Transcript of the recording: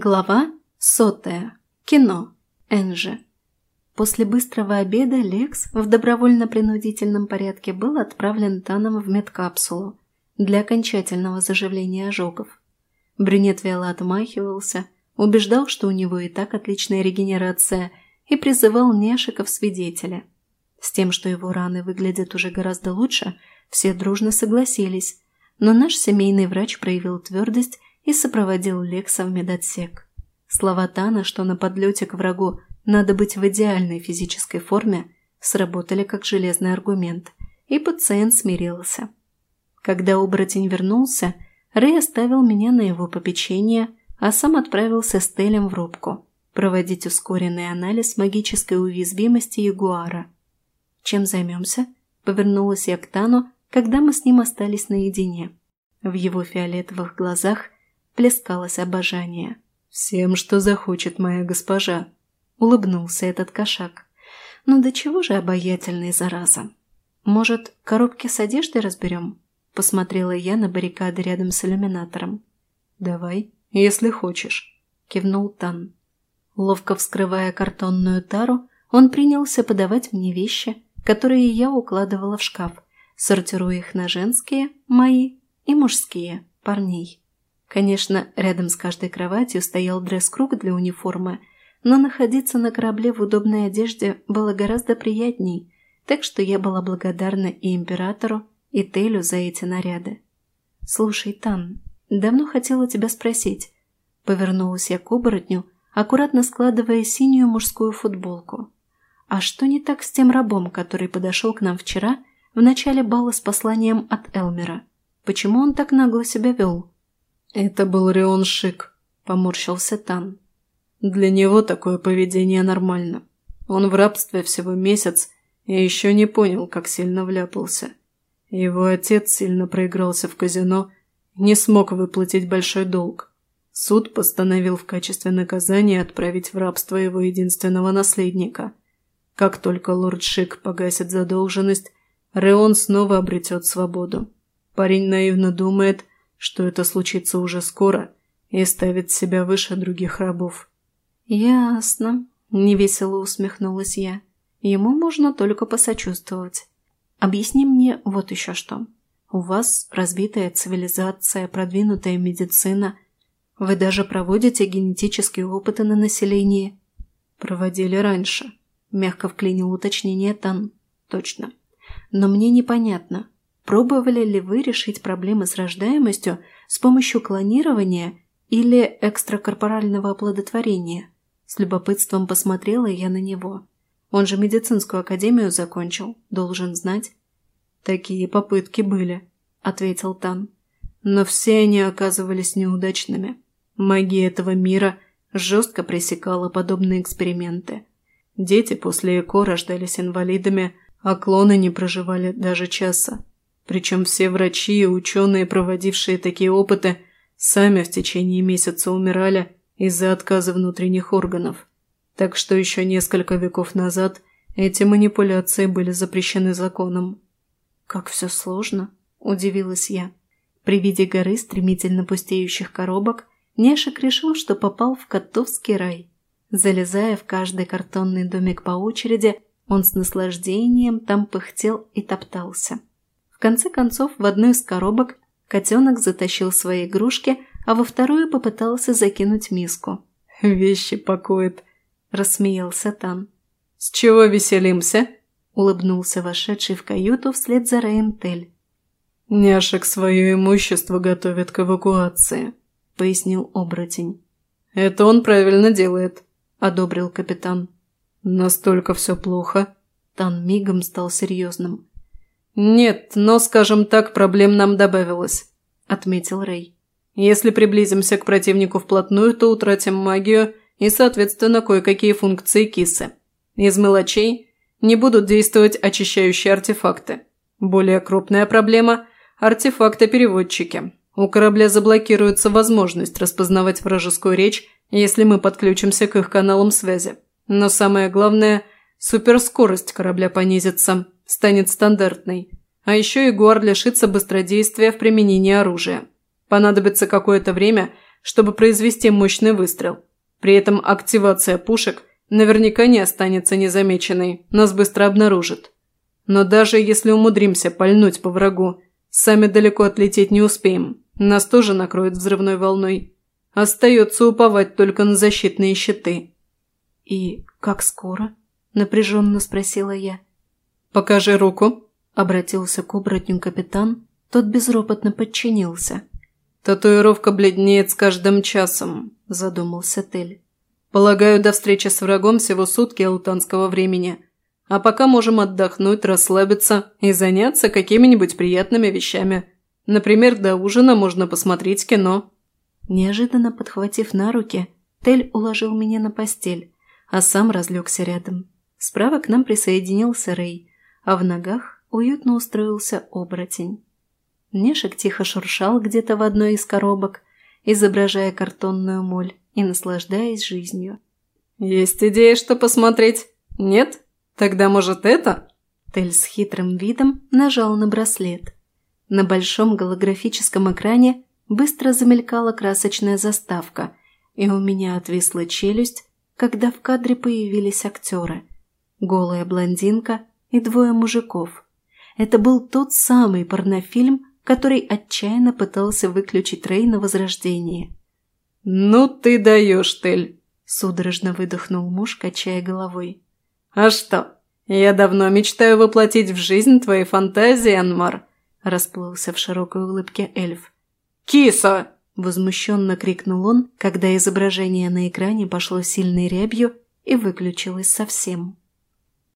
Глава сотая. Кино. Энжи. После быстрого обеда Лекс в добровольно-принудительном порядке был отправлен Таном в медкапсулу для окончательного заживления ожогов. Брюнет вяло отмахивался, убеждал, что у него и так отличная регенерация, и призывал Нешика в свидетеля. С тем, что его раны выглядят уже гораздо лучше, все дружно согласились, но наш семейный врач проявил твердость и сопроводил Лекса в медотсек. Слова Тана, что на подлете к врагу надо быть в идеальной физической форме, сработали как железный аргумент, и пациент смирился. Когда оборотень вернулся, Рэй оставил меня на его попечение, а сам отправился с Телем в рубку проводить ускоренный анализ магической уязвимости Ягуара. «Чем займемся?» – повернулась я к Тану, когда мы с ним остались наедине. В его фиолетовых глазах – плескалось обожание. «Всем, что захочет моя госпожа», — улыбнулся этот кошак. «Ну до чего же обаятельный, зараза? Может, коробки с одеждой разберем?» — посмотрела я на баррикады рядом с иллюминатором. «Давай, если хочешь», — кивнул Тан. Ловко вскрывая картонную тару, он принялся подавать мне вещи, которые я укладывала в шкаф, сортируя их на женские, мои, и мужские, парней. Конечно, рядом с каждой кроватью стоял дресс-круг для униформы, но находиться на корабле в удобной одежде было гораздо приятней, так что я была благодарна и императору, и Тейлю за эти наряды. «Слушай, Тан, давно хотела тебя спросить». Повернулась я к оборотню, аккуратно складывая синюю мужскую футболку. «А что не так с тем рабом, который подошел к нам вчера в начале бала с посланием от Элмера? Почему он так нагло себя вел?» «Это был Рион Шик», – поморщился Тан. «Для него такое поведение нормально. Он в рабстве всего месяц и еще не понял, как сильно вляпался. Его отец сильно проигрался в казино, не смог выплатить большой долг. Суд постановил в качестве наказания отправить в рабство его единственного наследника. Как только лорд Шик погасит задолженность, Реон снова обретет свободу. Парень наивно думает, что это случится уже скоро и ставит себя выше других рабов. «Ясно», — невесело усмехнулась я. «Ему можно только посочувствовать. Объясни мне вот еще что. У вас развитая цивилизация, продвинутая медицина. Вы даже проводите генетические опыты на населении». «Проводили раньше», — мягко вклинил уточнение Тан. «Точно. Но мне непонятно, Пробовали ли вы решить проблемы с рождаемостью с помощью клонирования или экстракорпорального оплодотворения? С любопытством посмотрела я на него. Он же медицинскую академию закончил, должен знать. «Такие попытки были», — ответил Тан. «Но все они оказывались неудачными. Магия этого мира жестко пресекала подобные эксперименты. Дети после ЭКО рождались инвалидами, а клоны не проживали даже часа. Причем все врачи и ученые, проводившие такие опыты, сами в течение месяца умирали из-за отказа внутренних органов. Так что еще несколько веков назад эти манипуляции были запрещены законом. «Как все сложно», – удивилась я. При виде горы стремительно пустеющих коробок Нешек решил, что попал в котовский рай. Залезая в каждый картонный домик по очереди, он с наслаждением там пыхтел и топтался. В конце концов, в одну из коробок котенок затащил свои игрушки, а во вторую попытался закинуть миску. «Вещи пакует», – рассмеялся Тан. «С чего веселимся?» – улыбнулся вошедший в каюту вслед за Рэем Тель. «Няшек свое имущество готовит к эвакуации», – пояснил оборотень. «Это он правильно делает», – одобрил капитан. «Настолько все плохо?» Тан мигом стал серьезным. «Нет, но, скажем так, проблем нам добавилось», – отметил Рэй. «Если приблизимся к противнику вплотную, то утратим магию и, соответственно, кое-какие функции кисы. Из мелочей не будут действовать очищающие артефакты. Более крупная проблема – артефакты-переводчики. У корабля заблокируется возможность распознавать вражескую речь, если мы подключимся к их каналам связи. Но самое главное – суперскорость корабля понизится» станет стандартной. А еще Ягуар лишится быстродействия в применении оружия. Понадобится какое-то время, чтобы произвести мощный выстрел. При этом активация пушек наверняка не останется незамеченной, нас быстро обнаружат. Но даже если умудримся пальнуть по врагу, сами далеко отлететь не успеем, нас тоже накроет взрывной волной. Остается уповать только на защитные щиты. «И как скоро?» – напряженно спросила я. «Покажи руку», – обратился к оборотню капитан. Тот безропотно подчинился. «Татуировка бледнеет с каждым часом», – задумался Тель. «Полагаю, до встречи с врагом всего сутки алтанского времени. А пока можем отдохнуть, расслабиться и заняться какими-нибудь приятными вещами. Например, до ужина можно посмотреть кино». Неожиданно подхватив на руки, Тель уложил меня на постель, а сам разлегся рядом. Справа к нам присоединился Рэй, а в ногах уютно устроился оборотень. Нешек тихо шуршал где-то в одной из коробок, изображая картонную моль и наслаждаясь жизнью. «Есть идея, что посмотреть? Нет? Тогда, может, это?» Тель с хитрым видом нажал на браслет. На большом голографическом экране быстро замелькала красочная заставка, и у меня отвисла челюсть, когда в кадре появились актеры. Голая блондинка и двое мужиков. Это был тот самый порнофильм, который отчаянно пытался выключить Рей на возрождение. «Ну ты даешь, Тель!» – судорожно выдохнул муж, качая головой. «А что, я давно мечтаю воплотить в жизнь твои фантазии, Анмар!» – расплылся в широкой улыбке эльф. «Киса!» – возмущенно крикнул он, когда изображение на экране пошло сильной рябью и выключилось совсем.